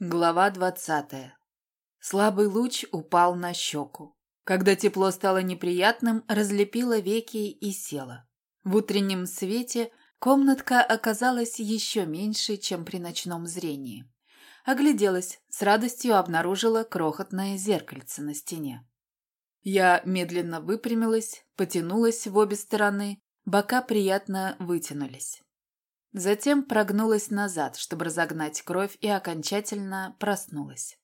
Глава двадцатая. Слабый луч упал на щеку. Когда тепло стало неприятным, разлепила веки и села. В утреннем свете комнатка оказалась еще меньше, чем при ночном зрении. Огляделась, с радостью обнаружила крохотное зеркальце на стене. Я медленно выпрямилась, потянулась в обе стороны, бока приятно вытянулись. Затем прогнулась назад, чтобы разогнать кровь, и окончательно проснулась.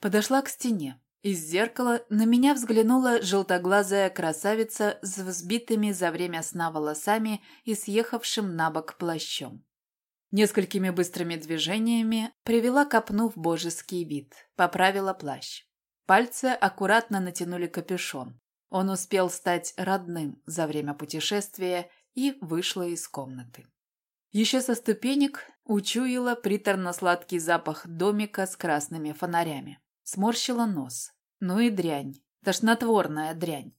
Подошла к стене. Из зеркала на меня взглянула желтоглазая красавица с взбитыми за время сна волосами и съехавшим на бок плащом. Несколькими быстрыми движениями привела копну в божеский вид, поправила плащ. Пальцы аккуратно натянули капюшон. Он успел стать родным за время путешествия и вышла из комнаты. Еще со ступенек учуяла приторно-сладкий запах домика с красными фонарями. Сморщила нос. Ну и дрянь. Тошнотворная дрянь.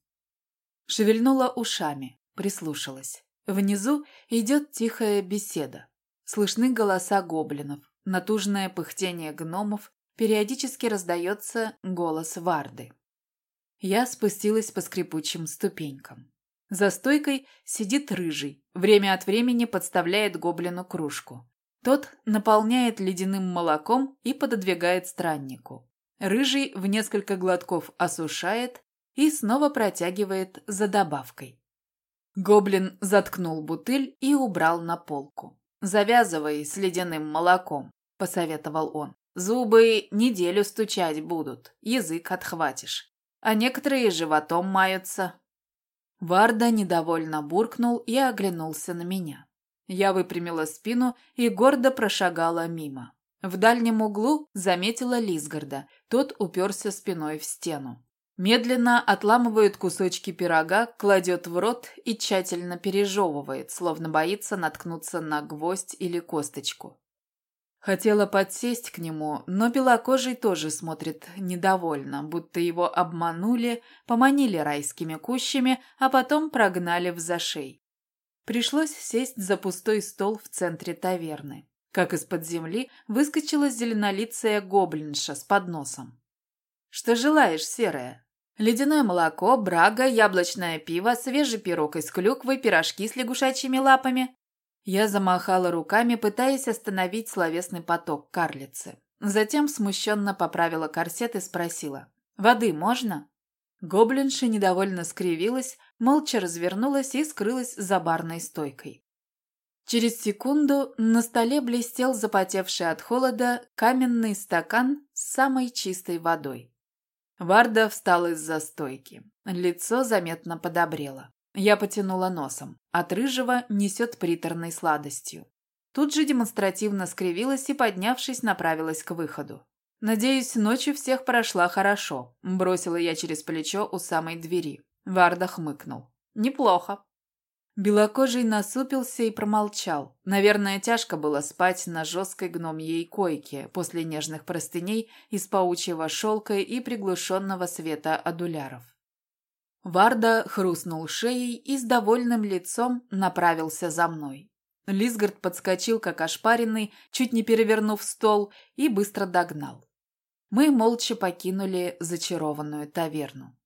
Шевельнула ушами, прислушалась. Внизу идет тихая беседа. Слышны голоса гоблинов, натужное пыхтение гномов, периодически раздается голос Варды. Я спустилась по скрипучим ступенькам. За стойкой сидит рыжий, время от времени подставляет гоблину кружку. Тот наполняет ледяным молоком и пододвигает страннику. Рыжий в несколько глотков осушает и снова протягивает за добавкой. Гоблин заткнул бутыль и убрал на полку. «Завязывай с ледяным молоком», – посоветовал он. «Зубы неделю стучать будут, язык отхватишь. А некоторые животом маются, Варда недовольно буркнул и оглянулся на меня. Я выпрямила спину и гордо прошагала мимо. В дальнем углу заметила Лисгарда, тот уперся спиной в стену. Медленно отламывает кусочки пирога, кладет в рот и тщательно пережевывает, словно боится наткнуться на гвоздь или косточку. Хотела подсесть к нему, но белокожий тоже смотрит недовольно, будто его обманули, поманили райскими кущами, а потом прогнали в зашей. Пришлось сесть за пустой стол в центре таверны. Как из-под земли выскочила зеленолицая гоблинша с подносом. «Что желаешь, серая?» Ледяное молоко, брага, яблочное пиво, свежий пирог из клюквы, пирожки с лягушачьими лапами. Я замахала руками, пытаясь остановить словесный поток карлицы. Затем смущенно поправила корсет и спросила. «Воды можно?» Гоблинша недовольно скривилась, молча развернулась и скрылась за барной стойкой. Через секунду на столе блестел запотевший от холода каменный стакан с самой чистой водой. Варда встал из-за стойки. Лицо заметно подобрело. Я потянула носом. От рыжего несет приторной сладостью. Тут же демонстративно скривилась и, поднявшись, направилась к выходу. «Надеюсь, ночью всех прошла хорошо», – бросила я через плечо у самой двери. Варда хмыкнул. «Неплохо». Белокожий насупился и промолчал. Наверное, тяжко было спать на жесткой гномьей койке после нежных простыней из паучьего шелка и приглушенного света адуляров. Варда хрустнул шеей и с довольным лицом направился за мной. Лисгард подскочил, как ошпаренный, чуть не перевернув стол, и быстро догнал. Мы молча покинули зачарованную таверну.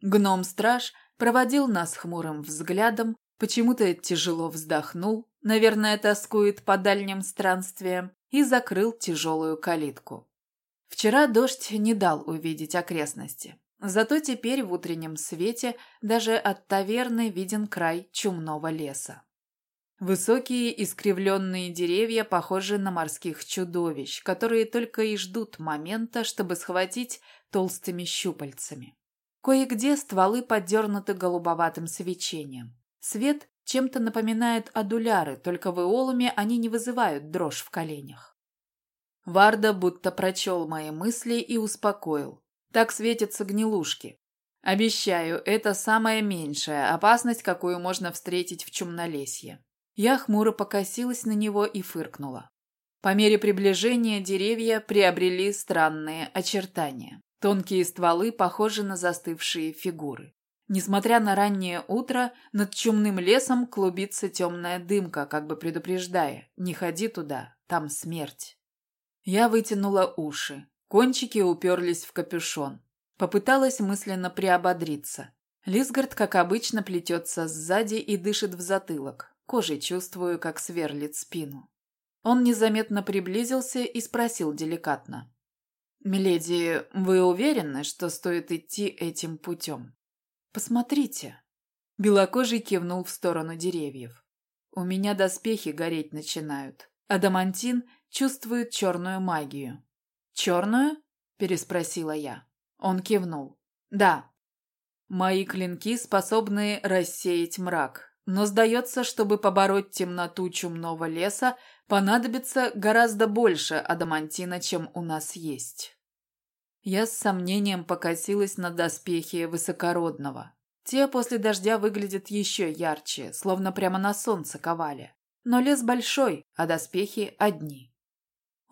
Гном-страж проводил нас хмурым взглядом, почему-то тяжело вздохнул, наверное, тоскует по дальним странствиям, и закрыл тяжелую калитку. Вчера дождь не дал увидеть окрестности. Зато теперь в утреннем свете даже от таверны виден край чумного леса. Высокие искривленные деревья похожи на морских чудовищ, которые только и ждут момента, чтобы схватить толстыми щупальцами. Кое-где стволы подернуты голубоватым свечением. Свет чем-то напоминает адуляры, только в Иолуме они не вызывают дрожь в коленях. Варда будто прочел мои мысли и успокоил. Так светятся гнилушки. Обещаю, это самая меньшая опасность, какую можно встретить в Чумнолесье. Я хмуро покосилась на него и фыркнула. По мере приближения деревья приобрели странные очертания. Тонкие стволы похожи на застывшие фигуры. Несмотря на раннее утро, над чумным лесом клубится темная дымка, как бы предупреждая «Не ходи туда, там смерть». Я вытянула уши. Кончики уперлись в капюшон. Попыталась мысленно приободриться. Лисгард, как обычно, плетется сзади и дышит в затылок. Кожей чувствую, как сверлит спину. Он незаметно приблизился и спросил деликатно. «Миледи, вы уверены, что стоит идти этим путем?» «Посмотрите». Белокожий кивнул в сторону деревьев. «У меня доспехи гореть начинают. Адамантин чувствует черную магию». «Черную?» – переспросила я. Он кивнул. «Да, Мои клинки способны рассеять мрак, но сдается, чтобы побороть темноту чумного леса, понадобится гораздо больше адамантина, чем у нас есть. Я с сомнением покосилась на доспехи высокородного. Те после дождя выглядят еще ярче, словно прямо на солнце ковали. Но лес большой, а доспехи одни.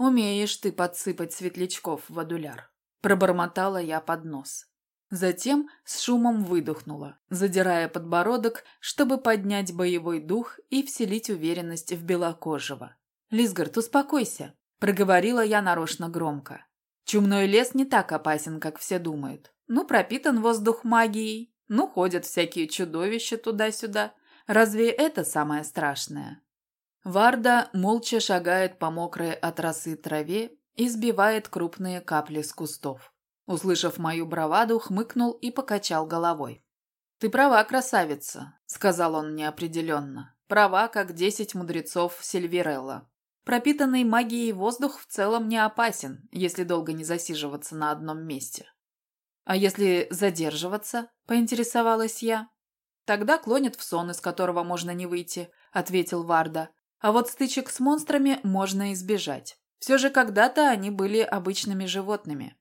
«Умеешь ты подсыпать светлячков в адуляр», – пробормотала я под нос. Затем с шумом выдохнула, задирая подбородок, чтобы поднять боевой дух и вселить уверенность в белокожего. «Лисгард, успокойся», – проговорила я нарочно громко. «Чумной лес не так опасен, как все думают. Ну, пропитан воздух магией, ну, ходят всякие чудовища туда-сюда. Разве это самое страшное?» Варда молча шагает по мокрой от росы траве и сбивает крупные капли с кустов. Услышав мою браваду, хмыкнул и покачал головой. «Ты права, красавица», — сказал он неопределенно. «Права, как десять мудрецов Сильверелла. Пропитанный магией воздух в целом не опасен, если долго не засиживаться на одном месте». «А если задерживаться?» — поинтересовалась я. «Тогда клонит в сон, из которого можно не выйти», — ответил Варда. «А вот стычек с монстрами можно избежать. Все же когда-то они были обычными животными.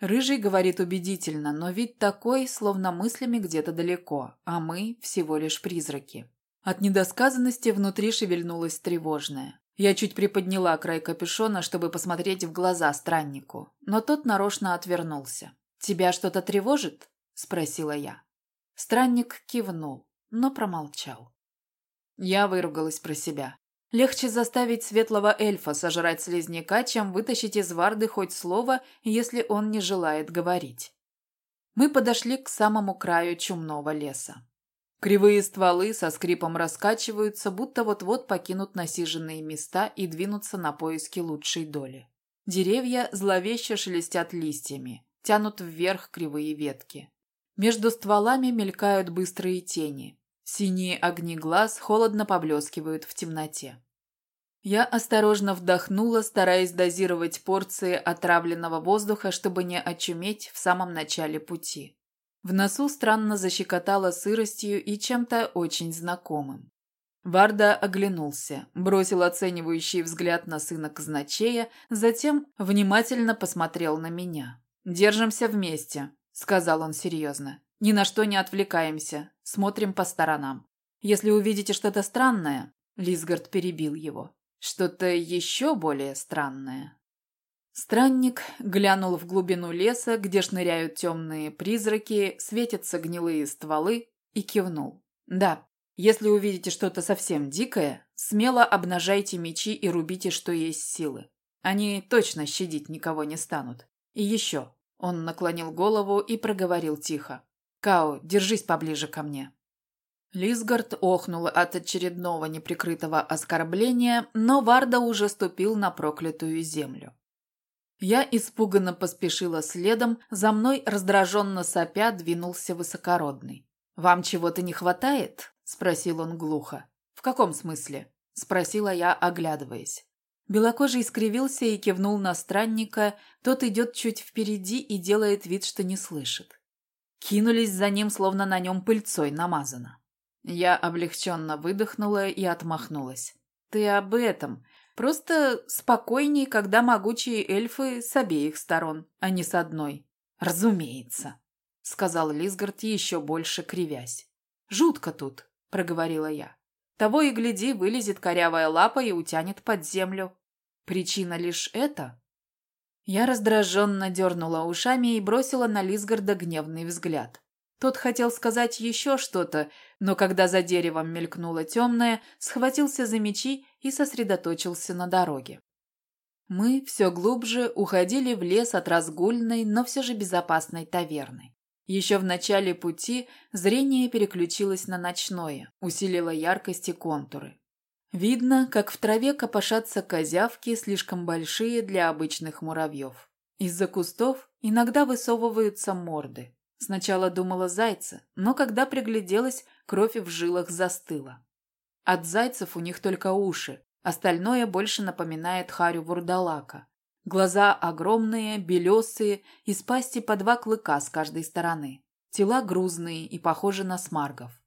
Рыжий говорит убедительно, но вид такой, словно мыслями где-то далеко, а мы всего лишь призраки. От недосказанности внутри шевельнулось тревожное. Я чуть приподняла край капюшона, чтобы посмотреть в глаза страннику, но тот нарочно отвернулся. «Тебя что-то тревожит?» – спросила я. Странник кивнул, но промолчал. Я выругалась про себя. Легче заставить светлого эльфа сожрать слизняка, чем вытащить из Варды хоть слово, если он не желает говорить. Мы подошли к самому краю чумного леса. Кривые стволы со скрипом раскачиваются, будто вот-вот покинут насиженные места и двинутся на поиски лучшей доли. Деревья зловеще шелестят листьями, тянут вверх кривые ветки. Между стволами мелькают быстрые тени. Синие огни глаз холодно поблескивают в темноте. Я осторожно вдохнула, стараясь дозировать порции отравленного воздуха, чтобы не очуметь в самом начале пути. В носу странно защекотало сыростью и чем-то очень знакомым. Варда оглянулся, бросил оценивающий взгляд на сына казначея, затем внимательно посмотрел на меня. «Держимся вместе», — сказал он серьезно. Ни на что не отвлекаемся, смотрим по сторонам. Если увидите что-то странное, Лисгард перебил его. Что-то еще более странное. Странник глянул в глубину леса, где шныряют темные призраки, светятся гнилые стволы, и кивнул. Да, если увидите что-то совсем дикое, смело обнажайте мечи и рубите, что есть силы. Они точно щадить никого не станут. И еще. Он наклонил голову и проговорил тихо. Као, держись поближе ко мне». Лисгард охнул от очередного неприкрытого оскорбления, но Варда уже ступил на проклятую землю. Я испуганно поспешила следом, за мной раздраженно сопя двинулся высокородный. «Вам чего-то не хватает?» – спросил он глухо. «В каком смысле?» – спросила я, оглядываясь. Белокожий искривился и кивнул на странника, тот идет чуть впереди и делает вид, что не слышит. Кинулись за ним, словно на нем пыльцой намазано. Я облегченно выдохнула и отмахнулась. «Ты об этом. Просто спокойней, когда могучие эльфы с обеих сторон, а не с одной. Разумеется», — сказал Лисгард еще больше кривясь. «Жутко тут», — проговорила я. «Того и гляди, вылезет корявая лапа и утянет под землю. Причина лишь это?» Я раздраженно дернула ушами и бросила на Лисгарда гневный взгляд. Тот хотел сказать еще что-то, но когда за деревом мелькнуло темное, схватился за мечи и сосредоточился на дороге. Мы все глубже уходили в лес от разгульной, но все же безопасной таверны. Еще в начале пути зрение переключилось на ночное, усилило яркость и контуры. Видно, как в траве копошатся козявки, слишком большие для обычных муравьев. Из-за кустов иногда высовываются морды. Сначала думала зайца, но когда пригляделась, кровь в жилах застыла. От зайцев у них только уши, остальное больше напоминает харю вурдалака. Глаза огромные, белесые, из пасти по два клыка с каждой стороны. Тела грузные и похожи на смаргов.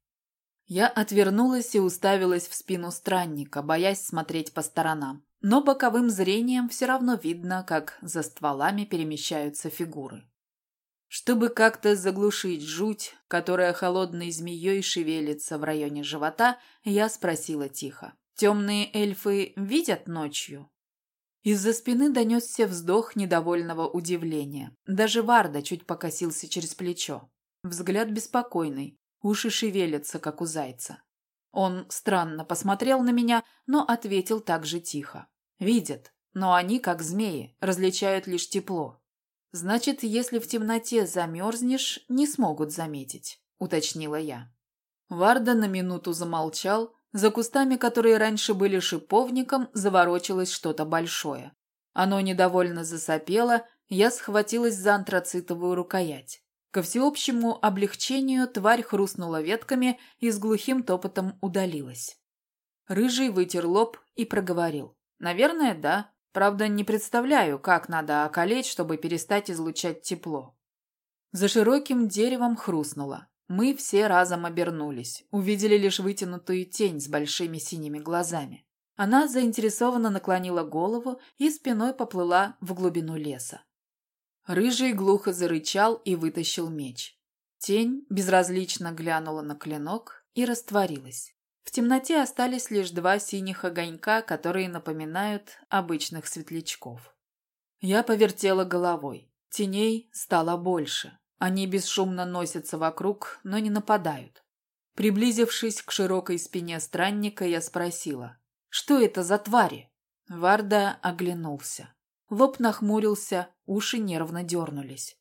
Я отвернулась и уставилась в спину странника, боясь смотреть по сторонам. Но боковым зрением все равно видно, как за стволами перемещаются фигуры. Чтобы как-то заглушить жуть, которая холодной змеей шевелится в районе живота, я спросила тихо. «Темные эльфы видят ночью?» Из-за спины донесся вздох недовольного удивления. Даже Варда чуть покосился через плечо. Взгляд беспокойный, уши шевелятся, как у зайца. Он странно посмотрел на меня, но ответил так же тихо. «Видят, но они, как змеи, различают лишь тепло. «Значит, если в темноте замерзнешь, не смогут заметить», — уточнила я. Варда на минуту замолчал. За кустами, которые раньше были шиповником, заворочилось что-то большое. Оно недовольно засопело, я схватилась за антрацитовую рукоять. Ко всеобщему облегчению тварь хрустнула ветками и с глухим топотом удалилась. Рыжий вытер лоб и проговорил. «Наверное, да. Правда, не представляю, как надо околеть, чтобы перестать излучать тепло. За широким деревом хрустнуло. Мы все разом обернулись, увидели лишь вытянутую тень с большими синими глазами. Она заинтересованно наклонила голову и спиной поплыла в глубину леса. Рыжий глухо зарычал и вытащил меч. Тень безразлично глянула на клинок и растворилась. В темноте остались лишь два синих огонька, которые напоминают обычных светлячков. Я повертела головой. Теней стало больше. Они бесшумно носятся вокруг, но не нападают. Приблизившись к широкой спине странника, я спросила, «Что это за твари?» Варда оглянулся. Лоб нахмурился, уши нервно дернулись.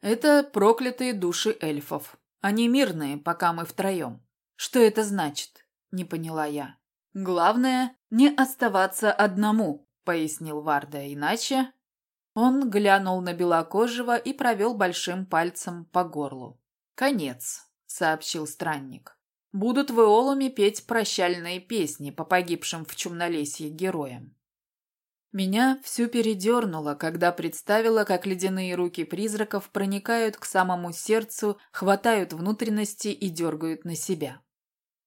«Это проклятые души эльфов. Они мирные, пока мы втроем. Что это значит? Не поняла я. Главное, не оставаться одному, пояснил Варда, иначе... Он глянул на белокожего и провел большим пальцем по горлу. «Конец», — сообщил странник. «Будут в Эолуме петь прощальные песни по погибшим в Чумнолесье героям». Меня всю передернуло, когда представила, как ледяные руки призраков проникают к самому сердцу, хватают внутренности и дергают на себя.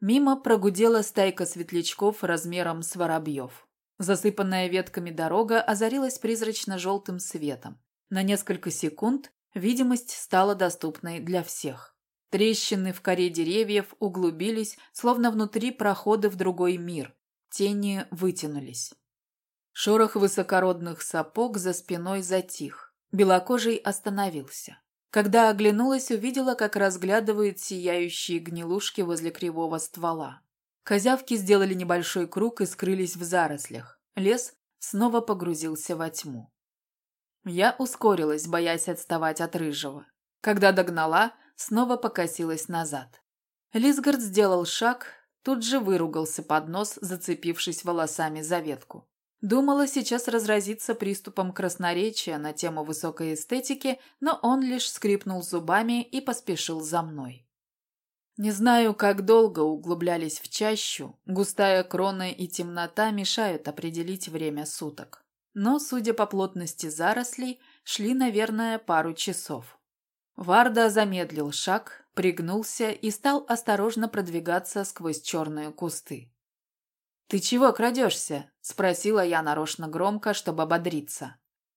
Мимо прогудела стайка светлячков размером с воробьев. Засыпанная ветками дорога озарилась призрачно-желтым светом. На несколько секунд видимость стала доступной для всех. Трещины в коре деревьев углубились, словно внутри прохода в другой мир. Тени вытянулись. Шорох высокородных сапог за спиной затих. Белокожий остановился. Когда оглянулась, увидела, как разглядывают сияющие гнилушки возле кривого ствола. Козявки сделали небольшой круг и скрылись в зарослях. Лес снова погрузился во тьму. Я ускорилась, боясь отставать от рыжего. Когда догнала, снова покосилась назад. Лисгард сделал шаг, тут же выругался под нос, зацепившись волосами за ветку. Думала сейчас разразиться приступом красноречия на тему высокой эстетики, но он лишь скрипнул зубами и поспешил за мной. Не знаю, как долго углублялись в чащу, густая крона и темнота мешают определить время суток. Но, судя по плотности зарослей, шли, наверное, пару часов. Варда замедлил шаг, пригнулся и стал осторожно продвигаться сквозь черные кусты. «Ты чего крадешься?» – спросила я нарочно громко, чтобы ободриться.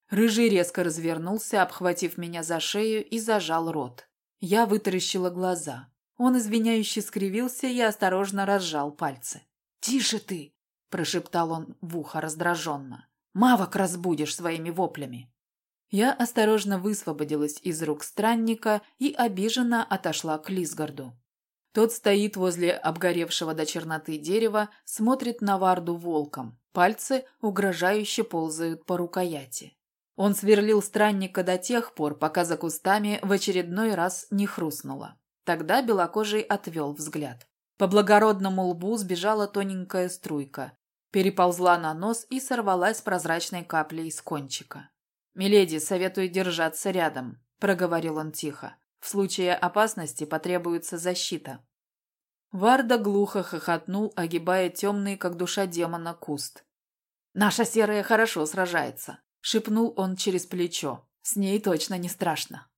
Рыжий резко развернулся, обхватив меня за шею и зажал рот. Я вытаращила глаза. Он извиняюще скривился и осторожно разжал пальцы. «Тише ты!» – прошептал он в ухо раздраженно. «Мавок разбудишь своими воплями!» Я осторожно высвободилась из рук странника и обиженно отошла к Лисгарду. Тот стоит возле обгоревшего до черноты дерева, смотрит на Варду волком. Пальцы угрожающе ползают по рукояти. Он сверлил странника до тех пор, пока за кустами в очередной раз не хрустнуло. Тогда белокожий отвел взгляд. По благородному лбу сбежала тоненькая струйка, переползла на нос и сорвалась прозрачной каплей из кончика. «Миледи, советую держаться рядом», – проговорил он тихо. «В случае опасности потребуется защита». Варда глухо хохотнул, огибая темный, как душа демона, куст. «Наша серая хорошо сражается», – шепнул он через плечо. «С ней точно не страшно».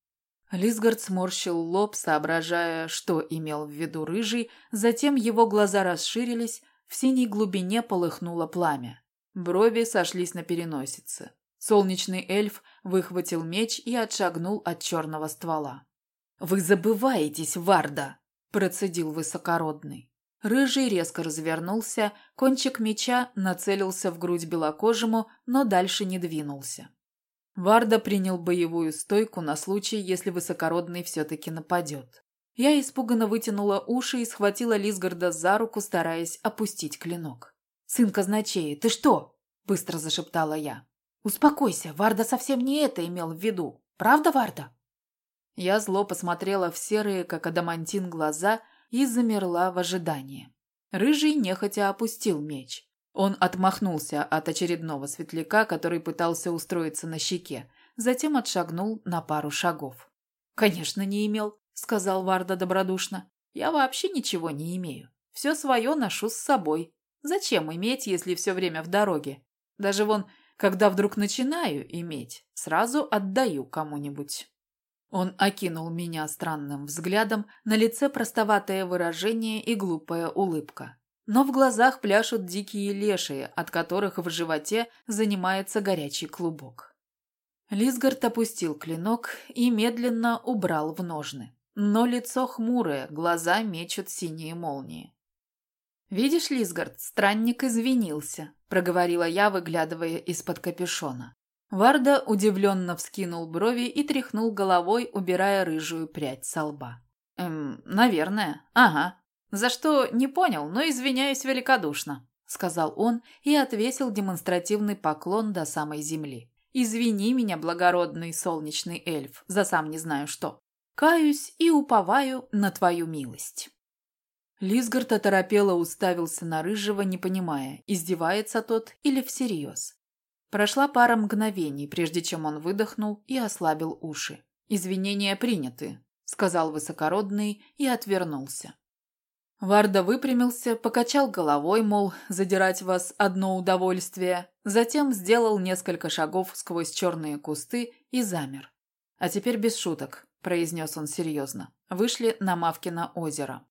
Лисгард сморщил лоб, соображая, что имел в виду рыжий, затем его глаза расширились, в синей глубине полыхнуло пламя. Брови сошлись на переносице. Солнечный эльф выхватил меч и отшагнул от черного ствола. «Вы забываетесь, Варда!» – процедил высокородный. Рыжий резко развернулся, кончик меча нацелился в грудь белокожему, но дальше не двинулся. Варда принял боевую стойку на случай, если высокородный все-таки нападет. Я испуганно вытянула уши и схватила Лисгарда за руку, стараясь опустить клинок. «Сын казначея, ты что?» – быстро зашептала я. «Успокойся, Варда совсем не это имел в виду. Правда, Варда?» Я зло посмотрела в серые, как адамантин, глаза и замерла в ожидании. Рыжий нехотя опустил меч. Он отмахнулся от очередного светляка, который пытался устроиться на щеке, затем отшагнул на пару шагов. «Конечно, не имел», — сказал Варда добродушно. «Я вообще ничего не имею. Все свое ношу с собой. Зачем иметь, если все время в дороге? Даже вон когда вдруг начинаю иметь, сразу отдаю кому-нибудь. Он окинул меня странным взглядом, на лице простоватое выражение и глупая улыбка. Но в глазах пляшут дикие лешие, от которых в животе занимается горячий клубок. Лисгард опустил клинок и медленно убрал в ножны. Но лицо хмурое, глаза мечут синие молнии. «Видишь, Лисгард, странник извинился», – проговорила я, выглядывая из-под капюшона. Варда удивленно вскинул брови и тряхнул головой, убирая рыжую прядь со лба. «Эм, наверное. Ага. За что, не понял, но извиняюсь великодушно», – сказал он и отвесил демонстративный поклон до самой земли. «Извини меня, благородный солнечный эльф, за сам не знаю что. Каюсь и уповаю на твою милость». Лисгард оторопело уставился на Рыжего, не понимая, издевается тот или всерьез. Прошла пара мгновений, прежде чем он выдохнул и ослабил уши. «Извинения приняты», — сказал высокородный и отвернулся. Варда выпрямился, покачал головой, мол, задирать вас одно удовольствие, затем сделал несколько шагов сквозь черные кусты и замер. «А теперь без шуток», – произнес он серьезно. Вышли на Мавкино озеро.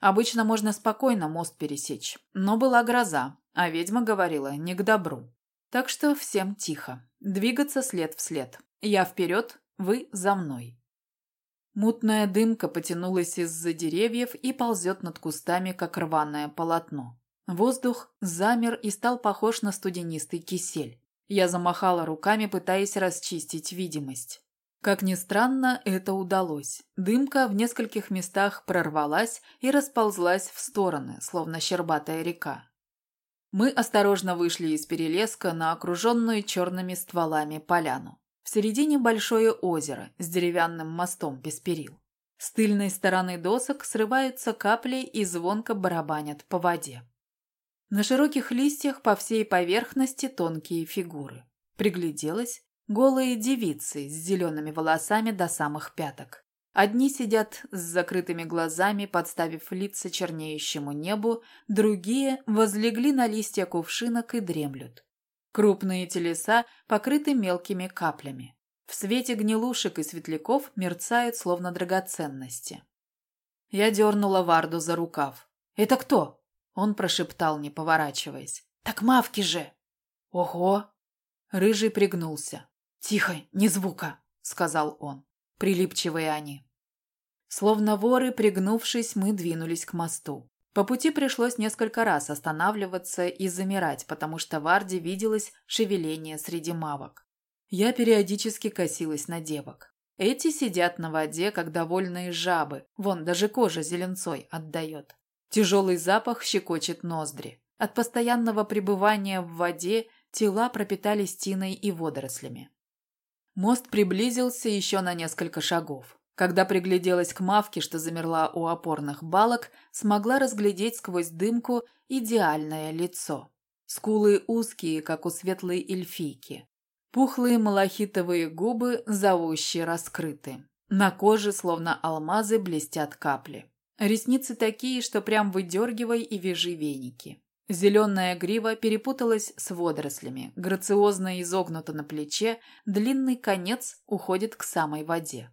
Обычно можно спокойно мост пересечь. Но была гроза, а ведьма говорила не к добру. Так что всем тихо. Двигаться след в след. Я вперед, вы за мной. Мутная дымка потянулась из-за деревьев и ползет над кустами, как рваное полотно. Воздух замер и стал похож на студенистый кисель. Я замахала руками, пытаясь расчистить видимость. Как ни странно, это удалось. Дымка в нескольких местах прорвалась и расползлась в стороны, словно щербатая река. Мы осторожно вышли из перелеска на окруженную черными стволами поляну. В середине большое озеро с деревянным мостом без перил. С тыльной стороны досок срываются капли и звонко барабанят по воде. На широких листьях по всей поверхности тонкие фигуры. Пригляделась Голые девицы с зелеными волосами до самых пяток. Одни сидят с закрытыми глазами, подставив лица чернеющему небу, другие возлегли на листья кувшинок и дремлют. Крупные телеса покрыты мелкими каплями. В свете гнилушек и светляков мерцают словно драгоценности. Я дернула Варду за рукав. «Это кто?» Он прошептал, не поворачиваясь. «Так мавки же!» «Ого!» Рыжий пригнулся. «Тихо, ни звука», — сказал он. Прилипчивые они. Словно воры, пригнувшись, мы двинулись к мосту. По пути пришлось несколько раз останавливаться и замирать, потому что Варде виделось шевеление среди мавок. Я периодически косилась на девок. Эти сидят на воде, как довольные жабы, вон даже кожа зеленцой отдает. Тяжелый запах щекочет ноздри. От постоянного пребывания в воде тела пропитались тиной и водорослями. Мост приблизился еще на несколько шагов. Когда пригляделась к мавке, что замерла у опорных балок, смогла разглядеть сквозь дымку идеальное лицо. Скулы узкие, как у светлой эльфийки. Пухлые малахитовые губы зовущие раскрыты. На коже, словно алмазы, блестят капли. Ресницы такие, что прям выдергивай и вяжи веники. Зеленая грива перепуталась с водорослями, грациозно изогнута на плече, длинный конец уходит к самой воде.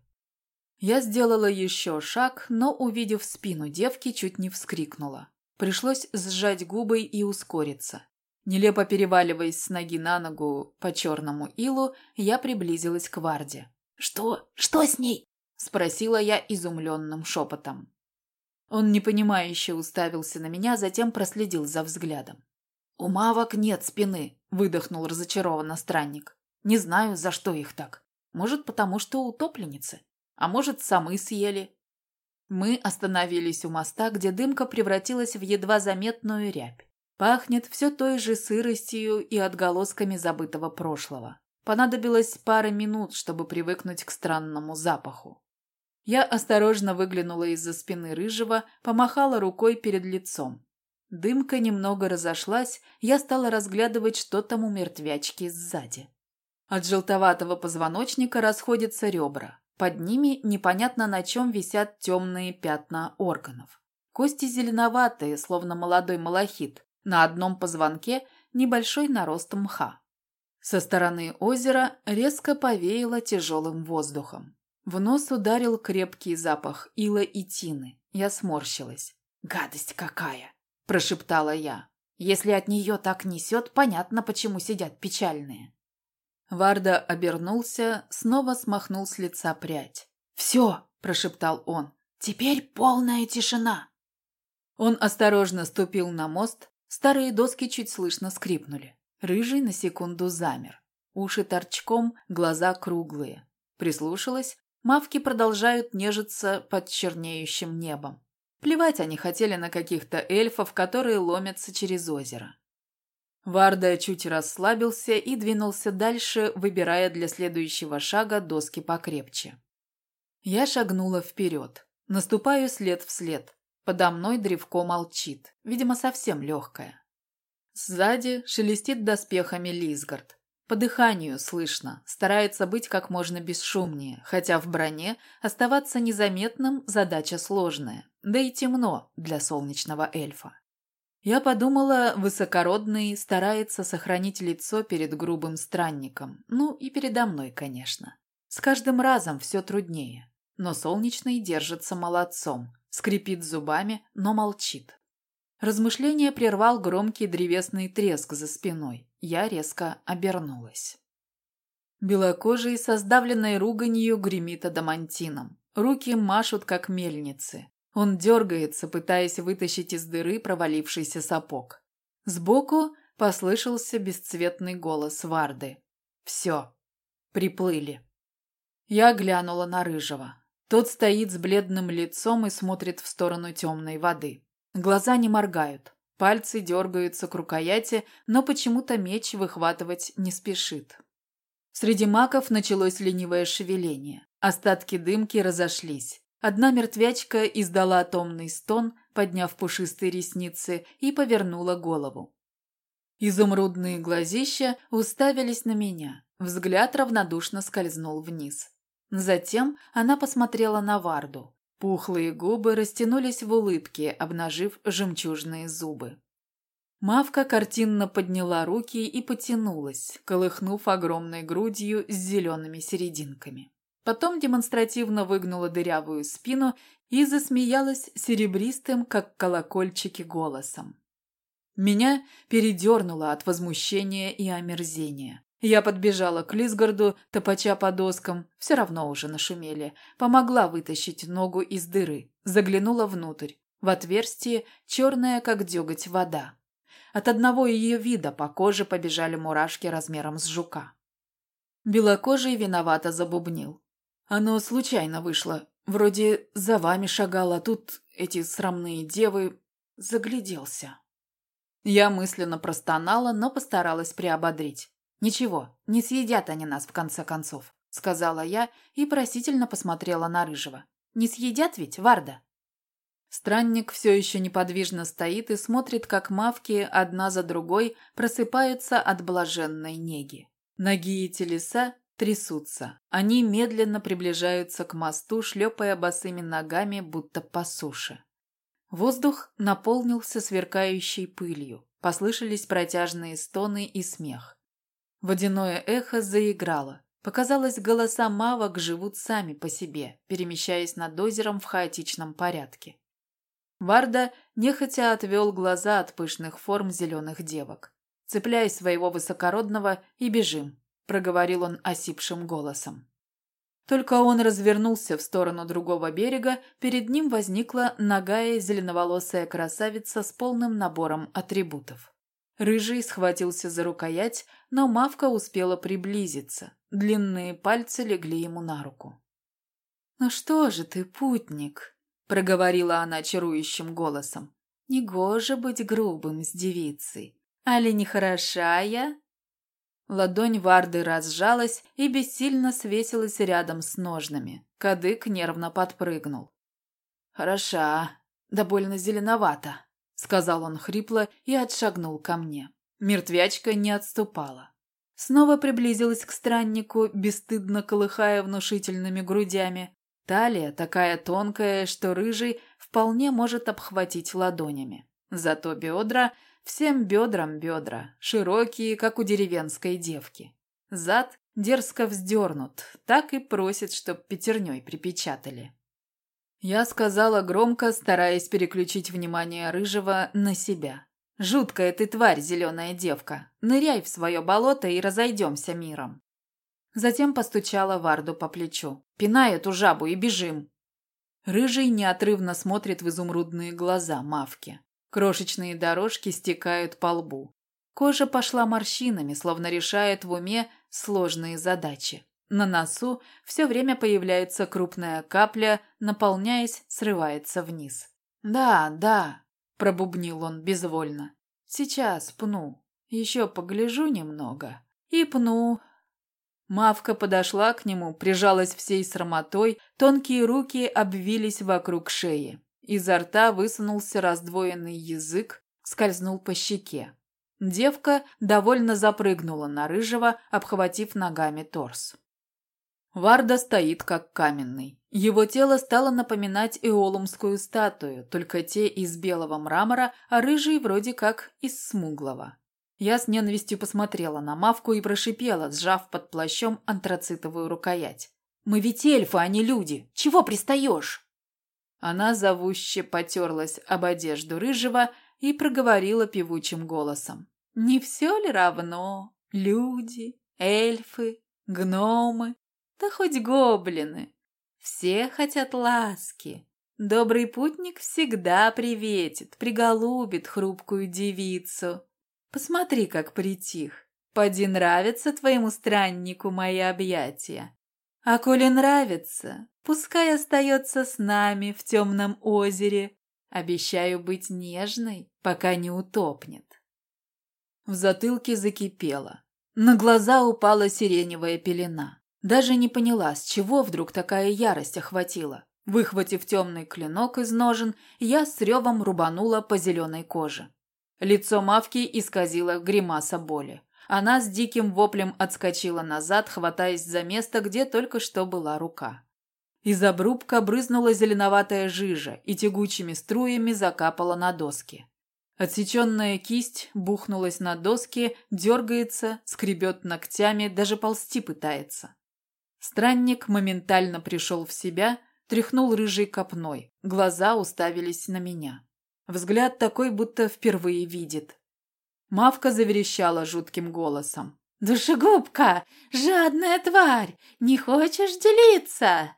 Я сделала еще шаг, но, увидев спину девки, чуть не вскрикнула. Пришлось сжать губы и ускориться. Нелепо переваливаясь с ноги на ногу по черному илу, я приблизилась к Варде. «Что? Что с ней?» – спросила я изумленным шепотом. Он непонимающе уставился на меня, затем проследил за взглядом. «У мавок нет спины», – выдохнул разочарованно странник. «Не знаю, за что их так. Может, потому что утопленницы, а может, самы съели». Мы остановились у моста, где дымка превратилась в едва заметную рябь. Пахнет все той же сыростью и отголосками забытого прошлого. Понадобилось пара минут, чтобы привыкнуть к странному запаху. Я осторожно выглянула из-за спины рыжего, помахала рукой перед лицом. Дымка немного разошлась, я стала разглядывать, что там у мертвячки сзади. От желтоватого позвоночника расходятся ребра. Под ними непонятно на чем висят темные пятна органов. Кости зеленоватые, словно молодой малахит, на одном позвонке небольшой нарост мха. Со стороны озера резко повеяло тяжелым воздухом. В нос ударил крепкий запах ила и тины. Я сморщилась. «Гадость какая!» – прошептала я. «Если от нее так несет, понятно, почему сидят печальные». Варда обернулся, снова смахнул с лица прядь. «Все!» – прошептал он. «Теперь полная тишина!» Он осторожно ступил на мост, Старые доски чуть слышно скрипнули. Рыжий на секунду замер. Уши торчком, глаза круглые. Прислушалась. Мавки продолжают нежиться под чернеющим небом. Плевать они хотели на каких-то эльфов, которые ломятся через озеро. Варда чуть расслабился и двинулся дальше, выбирая для следующего шага доски покрепче. Я шагнула вперед. Наступаю след в след. Подо мной древко молчит, видимо, совсем легкое. Сзади шелестит доспехами Лисгард. По дыханию слышно, старается быть как можно бесшумнее, хотя в броне оставаться незаметным задача сложная, да и темно для солнечного эльфа. Я подумала, высокородный старается сохранить лицо перед грубым странником, ну и передо мной, конечно. С каждым разом все труднее, но солнечный держится молодцом, скрипит зубами, но молчит. Размышление прервал громкий древесный треск за спиной. Я резко обернулась. Белокожий со сдавленной руганью гремит адамантином. Руки машут, как мельницы. Он дергается, пытаясь вытащить из дыры провалившийся сапог. Сбоку послышался бесцветный голос Варды. «Все. Приплыли». Я глянула на Рыжего. Тот стоит с бледным лицом и смотрит в сторону темной воды. Глаза не моргают, пальцы дергаются к рукояти, но почему-то меч выхватывать не спешит. Среди маков началось ленивое шевеление. Остатки дымки разошлись. Одна мертвячка издала томный стон, подняв пушистые ресницы, и повернула голову. Изумрудные глазища уставились на меня. Взгляд равнодушно скользнул вниз. Затем она посмотрела на Варду. Пухлые губы растянулись в улыбке, обнажив жемчужные зубы. Мавка картинно подняла руки и потянулась, колыхнув огромной грудью с зелеными серединками. Потом демонстративно выгнула дырявую спину и засмеялась серебристым, как колокольчики, голосом. Меня передернуло от возмущения и омерзения. Я подбежала к Лисгарду, топача по доскам, все равно уже нашумели. Помогла вытащить ногу из дыры, заглянула внутрь. В отверстие черная, как деготь, вода. От одного ее вида по коже побежали мурашки размером с жука. Белокожий виновато забубнил. Оно случайно вышло. Вроде за вами шагал, а тут эти срамные девы... Загляделся. Я мысленно простонала, но постаралась приободрить. «Ничего, не съедят они нас в конце концов», — сказала я и просительно посмотрела на Рыжего. «Не съедят ведь, Варда?» Странник все еще неподвижно стоит и смотрит, как мавки одна за другой просыпаются от блаженной неги. Ноги и телеса трясутся. Они медленно приближаются к мосту, шлепая босыми ногами, будто по суше. Воздух наполнился сверкающей пылью. Послышались протяжные стоны и смех. Водяное эхо заиграло. Показалось, голоса мавок живут сами по себе, перемещаясь над озером в хаотичном порядке. Варда нехотя отвел глаза от пышных форм зеленых девок. «Цепляй своего высокородного и бежим», – проговорил он осипшим голосом. Только он развернулся в сторону другого берега, перед ним возникла нагая зеленоволосая красавица с полным набором атрибутов. Рыжий схватился за рукоять, но Мавка успела приблизиться. Длинные пальцы легли ему на руку. «Ну что же ты, путник?» проговорила она чарующим голосом. Негоже быть грубым с девицей. Али не хороша я? Ладонь Варды разжалась и бессильно свесилась рядом с ножнами. Кадык нервно подпрыгнул. «Хороша, да больно зеленовато», — сказал он хрипло и отшагнул ко мне. Мертвячка не отступала. Снова приблизилась к страннику, бесстыдно колыхая внушительными грудями, Талия такая тонкая, что рыжий вполне может обхватить ладонями. Зато бедра, всем бедрам бедра, широкие, как у деревенской девки. Зад дерзко вздернут, так и просит, чтоб пятерней припечатали. Я сказала громко, стараясь переключить внимание рыжего на себя. «Жуткая ты тварь, зеленая девка. Ныряй в свое болото и разойдемся миром». Затем постучала Варду по плечу. «Пинай эту жабу и бежим!» Рыжий неотрывно смотрит в изумрудные глаза Мавки. Крошечные дорожки стекают по лбу. Кожа пошла морщинами, словно решает в уме сложные задачи. На носу все время появляется крупная капля, наполняясь, срывается вниз. «Да, да», – пробубнил он безвольно. «Сейчас пну. Еще погляжу немного. И пну, Мавка подошла к нему, прижалась всей срамотой, тонкие руки обвились вокруг шеи. Изо рта высунулся раздвоенный язык, скользнул по щеке. Девка довольно запрыгнула на рыжего, обхватив ногами торс. Варда стоит как каменный. Его тело стало напоминать эолумскую статую, только те из белого мрамора, а рыжий вроде как из смуглого. Я с ненавистью посмотрела на Мавку и прошипела, сжав под плащом антрацитовую рукоять. «Мы ведь эльфы, а не люди! Чего пристаешь?» Она зовуще потерлась об одежду рыжего и проговорила певучим голосом. «Не все ли равно? Люди, эльфы, гномы, да хоть гоблины. Все хотят ласки. Добрый путник всегда приветит, приголубит хрупкую девицу. Посмотри, как притих. Поди нравится твоему страннику мои объятия. А коли нравится, пускай остается с нами в темном озере. Обещаю быть нежной, пока не утопнет. В затылке закипело. На глаза упала сиреневая пелена. Даже не поняла, с чего вдруг такая ярость охватила. Выхватив темный клинок из ножен, я с ревом рубанула по зеленой коже. Лицо Мавки исказило гримаса боли. Она с диким воплем отскочила назад, хватаясь за место, где только что была рука. Из обрубка брызнула зеленоватая жижа и тягучими струями закапала на доски. Отсеченная кисть бухнулась на доски, дергается, скребет ногтями, даже ползти пытается. Странник моментально пришел в себя, тряхнул рыжей копной. Глаза уставились на меня. Взгляд такой, будто впервые видит. Мавка заверещала жутким голосом. «Душегубка! Жадная тварь! Не хочешь делиться?»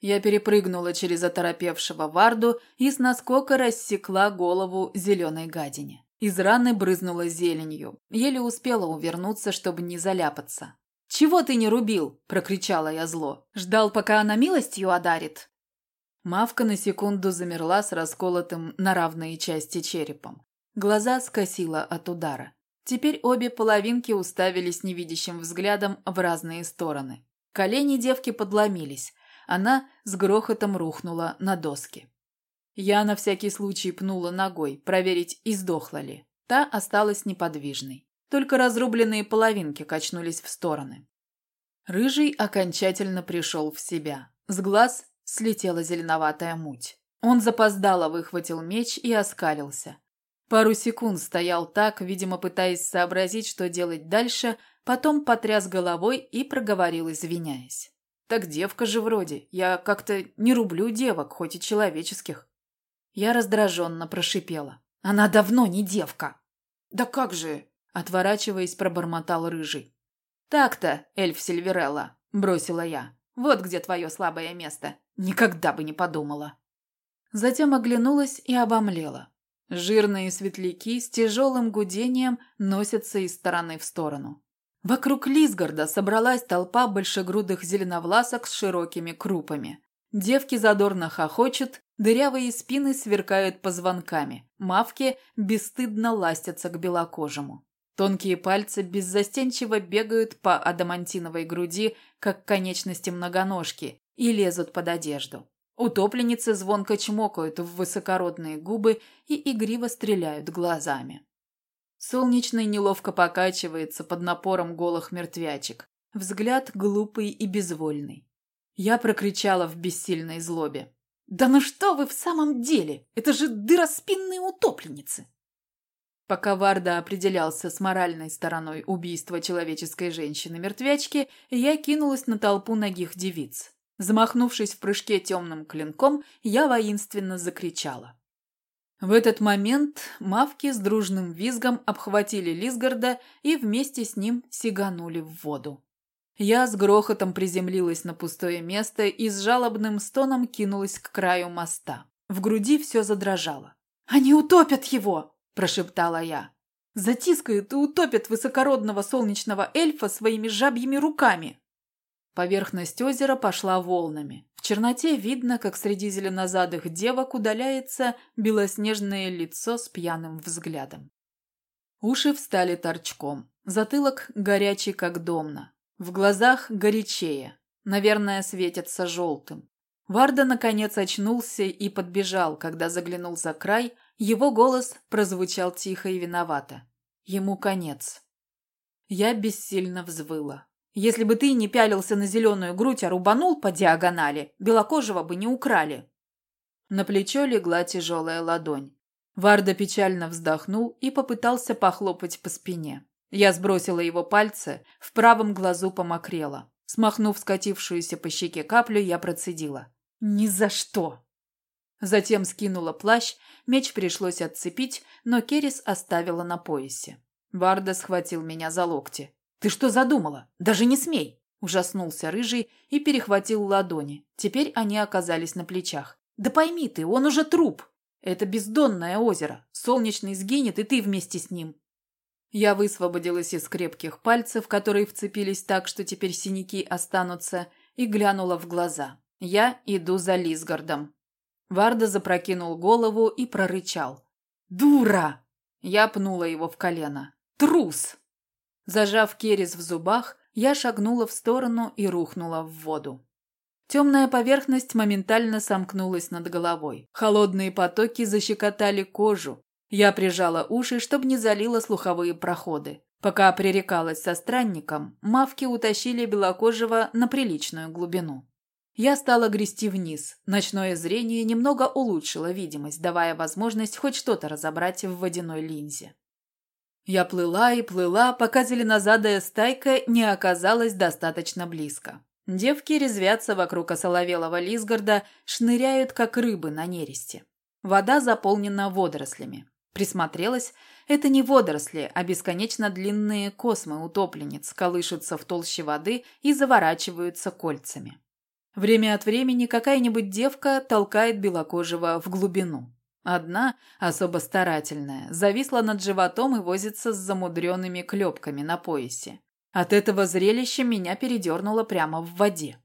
Я перепрыгнула через оторопевшего Варду и с наскока рассекла голову зеленой гадине. Из раны брызнула зеленью. Еле успела увернуться, чтобы не заляпаться. «Чего ты не рубил?» – прокричала я зло. «Ждал, пока она милостью одарит?» Мавка на секунду замерла с расколотым на равные части черепом. Глаза скосило от удара. Теперь обе половинки уставились невидящим взглядом в разные стороны. Колени девки подломились. Она с грохотом рухнула на доски. Я на всякий случай пнула ногой, проверить, издохла ли. Та осталась неподвижной. Только разрубленные половинки качнулись в стороны. Рыжий окончательно пришел в себя. С глаз слетела зеленоватая муть. Он запоздало выхватил меч и оскалился. Пару секунд стоял так, видимо, пытаясь сообразить, что делать дальше, потом потряс головой и проговорил, извиняясь. «Так девка же вроде. Я как-то не рублю девок, хоть и человеческих». Я раздраженно прошипела. «Она давно не девка». «Да как же?» – отворачиваясь, пробормотал рыжий. «Так-то, эльф Сильверелла», – бросила я. «Вот где твое слабое место. Никогда бы не подумала». Затем оглянулась и обомлела. Жирные светляки с тяжелым гудением носятся из стороны в сторону. Вокруг Лисгарда собралась толпа большегрудых зеленовласок с широкими крупами. Девки задорно хохочут, дырявые спины сверкают позвонками, мавки бесстыдно ластятся к белокожему. Тонкие пальцы беззастенчиво бегают по адамантиновой груди, как конечности многоножки, и лезут под одежду. Утопленницы звонко чмокают в высокородные губы и игриво стреляют глазами. Солнечный неловко покачивается под напором голых мертвячек. Взгляд глупый и безвольный. Я прокричала в бессильной злобе. «Да ну что вы в самом деле? Это же дыроспинные утопленницы!» Пока Варда определялся с моральной стороной убийства человеческой женщины-мертвячки, я кинулась на толпу ногих девиц. Замахнувшись в прыжке темным клинком, я воинственно закричала. В этот момент мавки с дружным визгом обхватили Лисгарда и вместе с ним сиганули в воду. Я с грохотом приземлилась на пустое место и с жалобным стоном кинулась к краю моста. В груди все задрожало. «Они утопят его!» – прошептала я. «Затискают и утопят высокородного солнечного эльфа своими жабьими руками!» Поверхность озера пошла волнами. В черноте видно, как среди зеленозадых девок удаляется белоснежное лицо с пьяным взглядом. Уши встали торчком, затылок горячий, как домна. В глазах горячее, наверное, светится желтым. Варда, наконец, очнулся и подбежал, когда заглянул за край, его голос прозвучал тихо и виновато. Ему конец. Я бессильно взвыла. Если бы ты не пялился на зеленую грудь, а рубанул по диагонали, белокожего бы не украли. На плечо легла тяжелая ладонь. Варда печально вздохнул и попытался похлопать по спине. Я сбросила его пальцы, в правом глазу помокрела. Смахнув скатившуюся по щеке каплю, я процедила. «Ни за что!» Затем скинула плащ, меч пришлось отцепить, но Керис оставила на поясе. Варда схватил меня за локти. «Ты что задумала? Даже не смей!» Ужаснулся рыжий и перехватил ладони. Теперь они оказались на плечах. «Да пойми ты, он уже труп! Это бездонное озеро. Солнечный сгинет, и ты вместе с ним!» Я высвободилась из крепких пальцев, которые вцепились так, что теперь синяки останутся, и глянула в глаза. Я иду за Лисгардом. Варда запрокинул голову и прорычал. «Дура!» Я пнула его в колено. «Трус!» Зажав керес в зубах, я шагнула в сторону и рухнула в воду. Темная поверхность моментально сомкнулась над головой. Холодные потоки защекотали кожу. Я прижала уши, чтобы не залило слуховые проходы. Пока пререкалась со странником, мавки утащили белокожего на приличную глубину. Я стала грести вниз. Ночное зрение немного улучшило видимость, давая возможность хоть что-то разобрать в водяной линзе. Я плыла и плыла, пока зеленозадая стайка не оказалась достаточно близко. Девки резвятся вокруг осоловелого Лисгарда, шныряют, как рыбы на нересте. Вода заполнена водорослями. Присмотрелась. Это не водоросли, а бесконечно длинные космы утопленниц колышутся в толще воды и заворачиваются кольцами. Время от времени какая-нибудь девка толкает белокожего в глубину. Одна, особо старательная, зависла над животом и возится с замудренными клепками на поясе. От этого зрелища меня передернуло прямо в воде.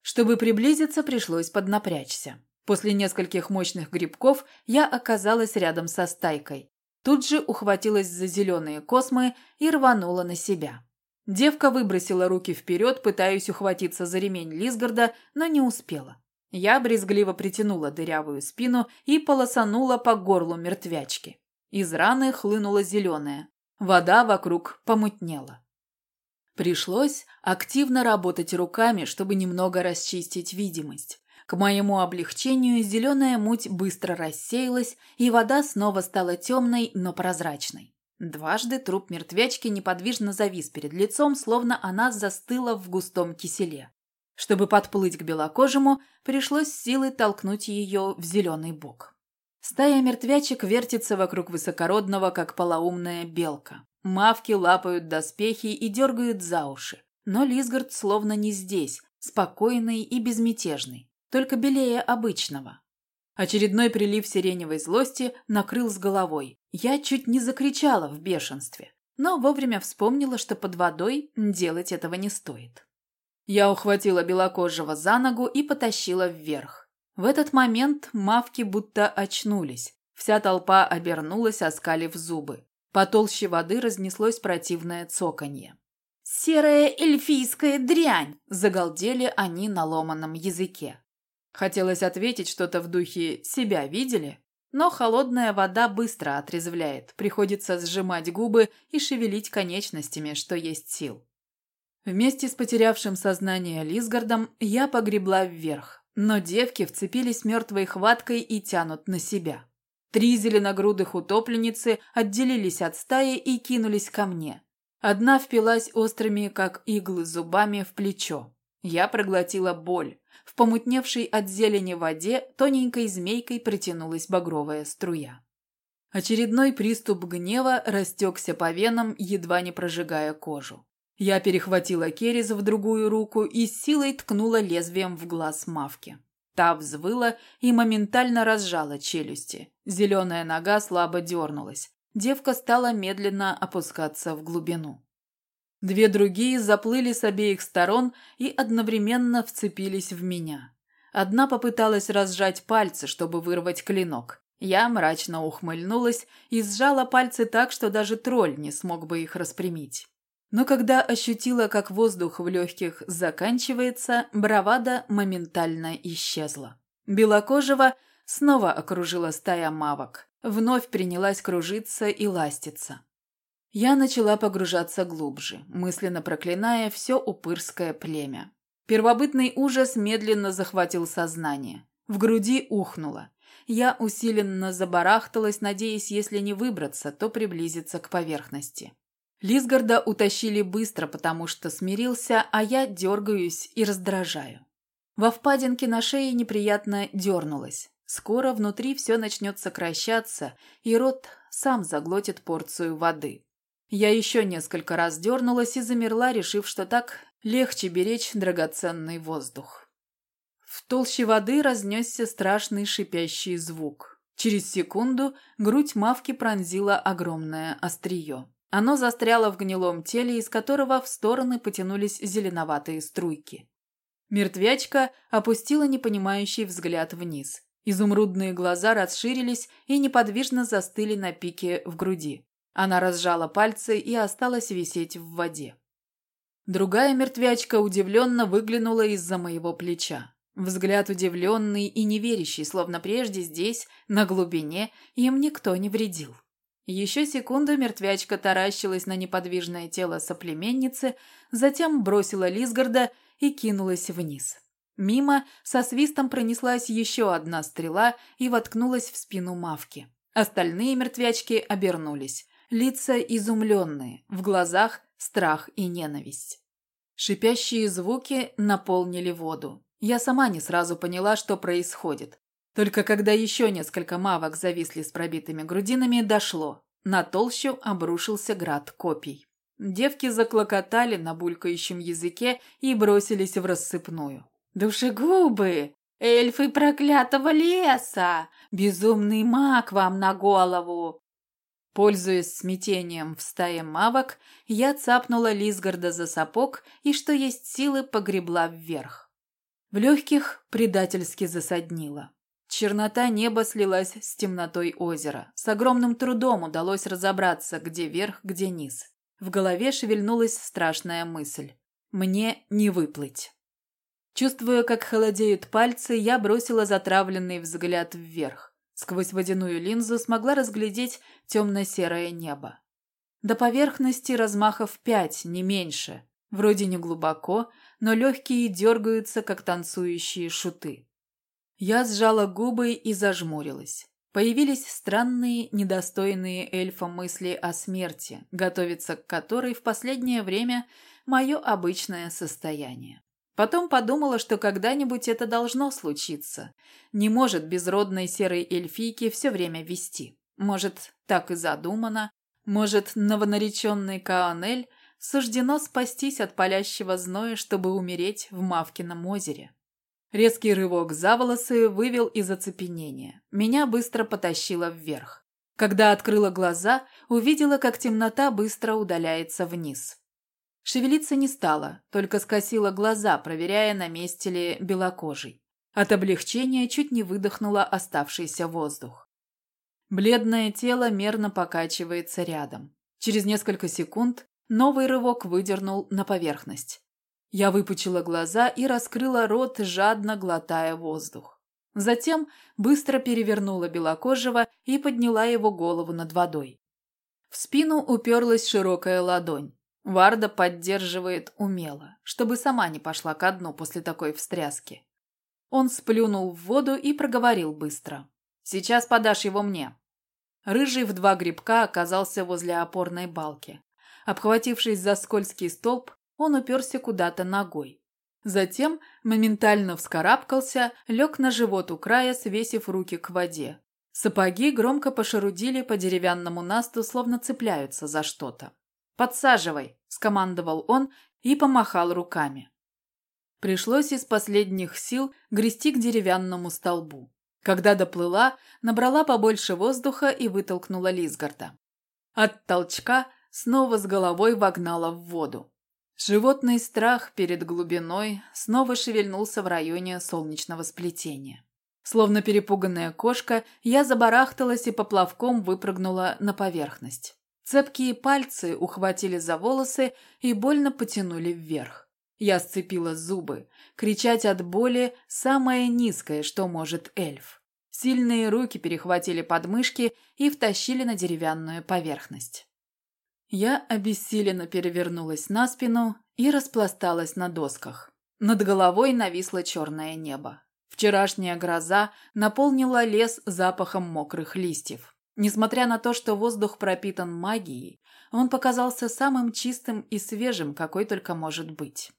Чтобы приблизиться, пришлось поднапрячься. После нескольких мощных грибков я оказалась рядом со стайкой. Тут же ухватилась за зеленые космы и рванула на себя. Девка выбросила руки вперед, пытаясь ухватиться за ремень Лисгарда, но не успела. Я брезгливо притянула дырявую спину и полосанула по горлу мертвячки. Из раны хлынула зеленая. Вода вокруг помутнела. Пришлось активно работать руками, чтобы немного расчистить видимость. К моему облегчению зеленая муть быстро рассеялась, и вода снова стала темной, но прозрачной. Дважды труп мертвячки неподвижно завис перед лицом, словно она застыла в густом киселе. Чтобы подплыть к белокожему, пришлось силой толкнуть ее в зеленый бок. Стая мертвячек вертится вокруг высокородного, как полоумная белка. Мавки лапают доспехи и дергают за уши. Но Лисгард словно не здесь, спокойный и безмятежный только белее обычного. Очередной прилив сиреневой злости накрыл с головой. Я чуть не закричала в бешенстве, но вовремя вспомнила, что под водой делать этого не стоит. Я ухватила белокожего за ногу и потащила вверх. В этот момент мавки будто очнулись. Вся толпа обернулась, оскалив зубы. По толще воды разнеслось противное цоканье. «Серая эльфийская дрянь!» – загалдели они на ломаном языке. Хотелось ответить что-то в духе «себя видели?», но холодная вода быстро отрезвляет, приходится сжимать губы и шевелить конечностями, что есть сил. Вместе с потерявшим сознание Лисгардом я погребла вверх, но девки вцепились мертвой хваткой и тянут на себя. Три зеленогрудых утопленницы отделились от стаи и кинулись ко мне. Одна впилась острыми, как иглы, зубами в плечо. Я проглотила боль, в помутневшей от зелени воде тоненькой змейкой протянулась багровая струя. Очередной приступ гнева растекся по венам, едва не прожигая кожу. Я перехватила Керез в другую руку и силой ткнула лезвием в глаз Мавки. Та взвыла и моментально разжала челюсти. Зеленая нога слабо дернулась. Девка стала медленно опускаться в глубину. Две другие заплыли с обеих сторон и одновременно вцепились в меня. Одна попыталась разжать пальцы, чтобы вырвать клинок. Я мрачно ухмыльнулась и сжала пальцы так, что даже тролль не смог бы их распрямить. Но когда ощутила, как воздух в легких заканчивается, бравада моментально исчезла. Белокожего снова окружила стая мавок. Вновь принялась кружиться и ластиться. Я начала погружаться глубже, мысленно проклиная все упырское племя. Первобытный ужас медленно захватил сознание. В груди ухнуло. Я усиленно забарахталась, надеясь, если не выбраться, то приблизиться к поверхности. Лисгарда утащили быстро, потому что смирился, а я дергаюсь и раздражаю. Во впадинке на шее неприятно дернулась. Скоро внутри все начнет сокращаться, и рот сам заглотит порцию воды. Я еще несколько раз дернулась и замерла, решив, что так легче беречь драгоценный воздух. В толще воды разнесся страшный шипящий звук. Через секунду грудь мавки пронзила огромное острие. Оно застряло в гнилом теле, из которого в стороны потянулись зеленоватые струйки. Мертвячка опустила непонимающий взгляд вниз. Изумрудные глаза расширились и неподвижно застыли на пике в груди. Она разжала пальцы и осталась висеть в воде. Другая мертвячка удивленно выглянула из-за моего плеча. Взгляд удивленный и неверящий, словно прежде здесь, на глубине, им никто не вредил. Еще секунду мертвячка таращилась на неподвижное тело соплеменницы, затем бросила Лисгарда и кинулась вниз. Мимо со свистом пронеслась еще одна стрела и воткнулась в спину Мавки. Остальные мертвячки обернулись. Лица изумленные, в глазах страх и ненависть. Шипящие звуки наполнили воду. Я сама не сразу поняла, что происходит. Только когда еще несколько мавок зависли с пробитыми грудинами, дошло. На толщу обрушился град копий. Девки заклокотали на булькающем языке и бросились в рассыпную. «Душегубы! Эльфы проклятого леса! Безумный маг вам на голову! Пользуясь смятением в стае мавок, я цапнула Лисгарда за сапог и, что есть силы, погребла вверх. В легких предательски засаднило. Чернота неба слилась с темнотой озера. С огромным трудом удалось разобраться, где верх, где низ. В голове шевельнулась страшная мысль. Мне не выплыть. Чувствуя, как холодеют пальцы, я бросила затравленный взгляд вверх. Сквозь водяную линзу смогла разглядеть темно-серое небо. До поверхности размахов пять, не меньше. Вроде не глубоко, но легкие дергаются, как танцующие шуты. Я сжала губы и зажмурилась. Появились странные, недостойные эльфа мысли о смерти, готовиться к которой в последнее время мое обычное состояние. Потом подумала, что когда-нибудь это должно случиться. Не может безродной серой эльфийке все время вести. Может, так и задумано. Может, новонареченный Каанель суждено спастись от палящего зноя, чтобы умереть в Мавкином озере. Резкий рывок за волосы вывел из оцепенения. Меня быстро потащило вверх. Когда открыла глаза, увидела, как темнота быстро удаляется вниз. Шевелиться не стала, только скосила глаза, проверяя, на месте ли белокожий. От облегчения чуть не выдохнула оставшийся воздух. Бледное тело мерно покачивается рядом. Через несколько секунд новый рывок выдернул на поверхность. Я выпучила глаза и раскрыла рот, жадно глотая воздух. Затем быстро перевернула белокожего и подняла его голову над водой. В спину уперлась широкая ладонь. Варда поддерживает умело, чтобы сама не пошла ко дну после такой встряски. Он сплюнул в воду и проговорил быстро. «Сейчас подашь его мне». Рыжий в два грибка оказался возле опорной балки. Обхватившись за скользкий столб, он уперся куда-то ногой. Затем моментально вскарабкался, лег на живот у края, свесив руки к воде. Сапоги громко пошарудили по деревянному насту, словно цепляются за что-то. «Подсаживай!» – скомандовал он и помахал руками. Пришлось из последних сил грести к деревянному столбу. Когда доплыла, набрала побольше воздуха и вытолкнула Лисгарда. От толчка снова с головой вогнала в воду. Животный страх перед глубиной снова шевельнулся в районе солнечного сплетения. Словно перепуганная кошка, я забарахталась и поплавком выпрыгнула на поверхность. Цепкие пальцы ухватили за волосы и больно потянули вверх. Я сцепила зубы. Кричать от боли – самое низкое, что может эльф. Сильные руки перехватили подмышки и втащили на деревянную поверхность. Я обессиленно перевернулась на спину и распласталась на досках. Над головой нависло черное небо. Вчерашняя гроза наполнила лес запахом мокрых листьев. Несмотря на то, что воздух пропитан магией, он показался самым чистым и свежим, какой только может быть.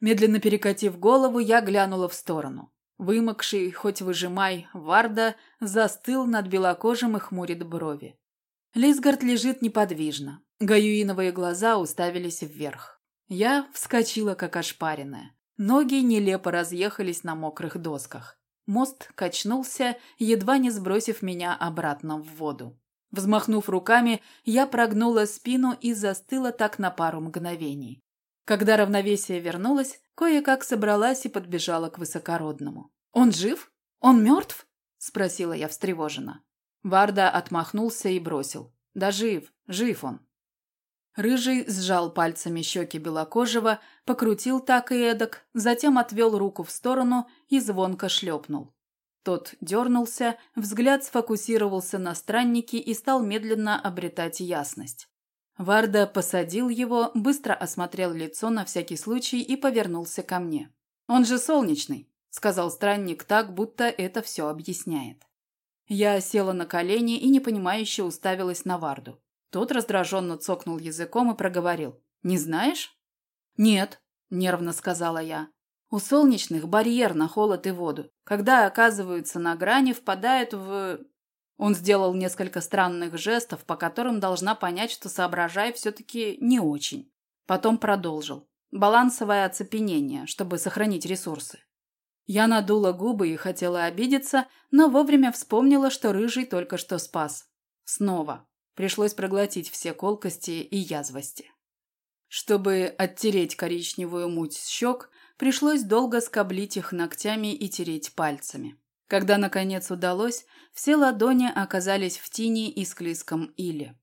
Медленно перекатив голову, я глянула в сторону. Вымокший, хоть выжимай, Варда застыл над белокожим и хмурит брови. Лисгард лежит неподвижно. Гаюиновые глаза уставились вверх. Я вскочила, как ошпаренная. Ноги нелепо разъехались на мокрых досках. Мост качнулся, едва не сбросив меня обратно в воду. Взмахнув руками, я прогнула спину и застыла так на пару мгновений. Когда равновесие вернулось, кое-как собралась и подбежала к высокородному. «Он жив? Он мертв?» – спросила я встревоженно. Варда отмахнулся и бросил. «Да жив, жив он». Рыжий сжал пальцами щеки белокожего, покрутил так и эдак, затем отвел руку в сторону и звонко шлепнул. Тот дернулся, взгляд сфокусировался на страннике и стал медленно обретать ясность. Варда посадил его, быстро осмотрел лицо на всякий случай и повернулся ко мне. «Он же солнечный», — сказал странник так, будто это все объясняет. Я села на колени и непонимающе уставилась на Варду. Тот раздраженно цокнул языком и проговорил. «Не знаешь?» «Нет», – нервно сказала я. «У солнечных барьер на холод и воду. Когда оказываются на грани, впадают в...» Он сделал несколько странных жестов, по которым должна понять, что соображай все-таки не очень. Потом продолжил. Балансовое оцепенение, чтобы сохранить ресурсы. Я надула губы и хотела обидеться, но вовремя вспомнила, что рыжий только что спас. Снова. Пришлось проглотить все колкости и язвости. Чтобы оттереть коричневую муть с щек, пришлось долго скоблить их ногтями и тереть пальцами. Когда, наконец, удалось, все ладони оказались в тени и склизком иле.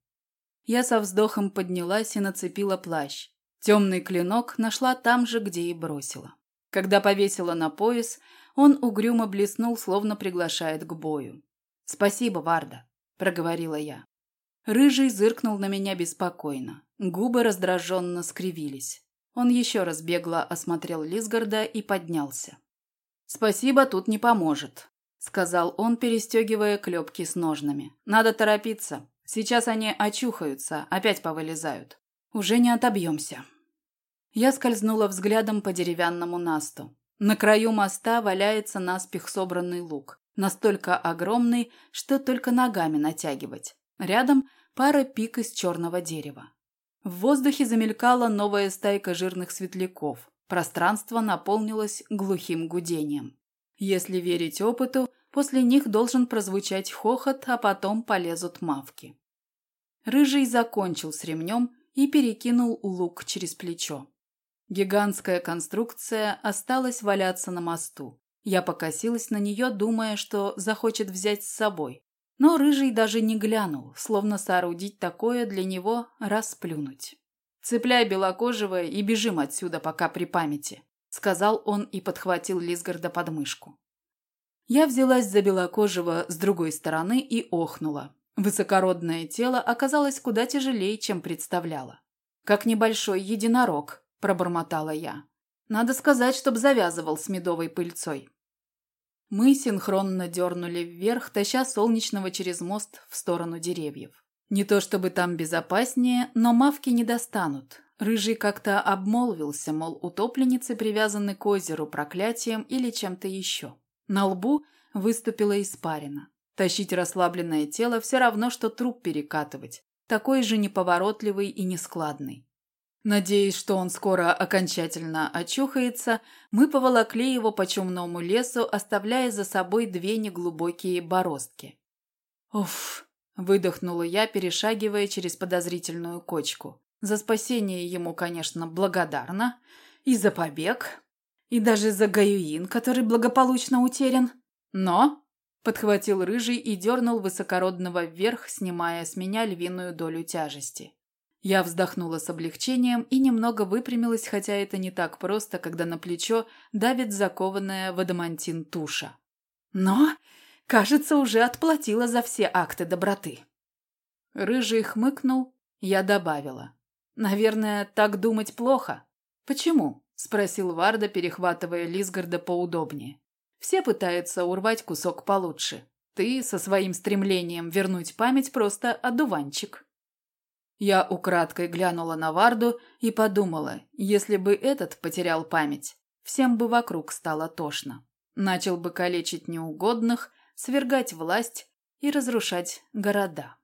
Я со вздохом поднялась и нацепила плащ. Темный клинок нашла там же, где и бросила. Когда повесила на пояс, он угрюмо блеснул, словно приглашает к бою. «Спасибо, Варда», — проговорила я. Рыжий зыркнул на меня беспокойно. Губы раздраженно скривились. Он еще раз бегло осмотрел Лисгарда и поднялся. «Спасибо, тут не поможет», — сказал он, перестегивая клепки с ножнами. «Надо торопиться. Сейчас они очухаются, опять повылезают. Уже не отобьемся». Я скользнула взглядом по деревянному насту. На краю моста валяется наспех собранный лук, настолько огромный, что только ногами натягивать. Рядом пара пик из черного дерева. В воздухе замелькала новая стайка жирных светляков. Пространство наполнилось глухим гудением. Если верить опыту, после них должен прозвучать хохот, а потом полезут мавки. Рыжий закончил с ремнем и перекинул лук через плечо. Гигантская конструкция осталась валяться на мосту. Я покосилась на нее, думая, что захочет взять с собой. Но Рыжий даже не глянул, словно соорудить такое для него расплюнуть. «Цепляй белокожего и бежим отсюда, пока при памяти», — сказал он и подхватил Лисгарда под мышку. Я взялась за белокожего с другой стороны и охнула. Высокородное тело оказалось куда тяжелее, чем представляла. «Как небольшой единорог», — пробормотала я. «Надо сказать, чтоб завязывал с медовой пыльцой». Мы синхронно дернули вверх, таща солнечного через мост в сторону деревьев. Не то чтобы там безопаснее, но мавки не достанут. Рыжий как-то обмолвился, мол, утопленницы привязаны к озеру проклятием или чем-то еще. На лбу выступила испарина. Тащить расслабленное тело все равно, что труп перекатывать. Такой же неповоротливый и нескладный. Надеясь, что он скоро окончательно очухается, мы поволокли его по чумному лесу, оставляя за собой две неглубокие бороздки. «Уф!» – выдохнула я, перешагивая через подозрительную кочку. За спасение ему, конечно, благодарна. И за побег. И даже за Гаюин, который благополучно утерян. Но... Подхватил рыжий и дернул высокородного вверх, снимая с меня львиную долю тяжести. Я вздохнула с облегчением и немного выпрямилась, хотя это не так просто, когда на плечо давит закованная в адамантин туша. Но, кажется, уже отплатила за все акты доброты. Рыжий хмыкнул, я добавила. «Наверное, так думать плохо». «Почему?» – спросил Варда, перехватывая Лисгарда поудобнее. «Все пытаются урвать кусок получше. Ты со своим стремлением вернуть память просто одуванчик». Я украдкой глянула на Варду и подумала, если бы этот потерял память, всем бы вокруг стало тошно. Начал бы калечить неугодных, свергать власть и разрушать города.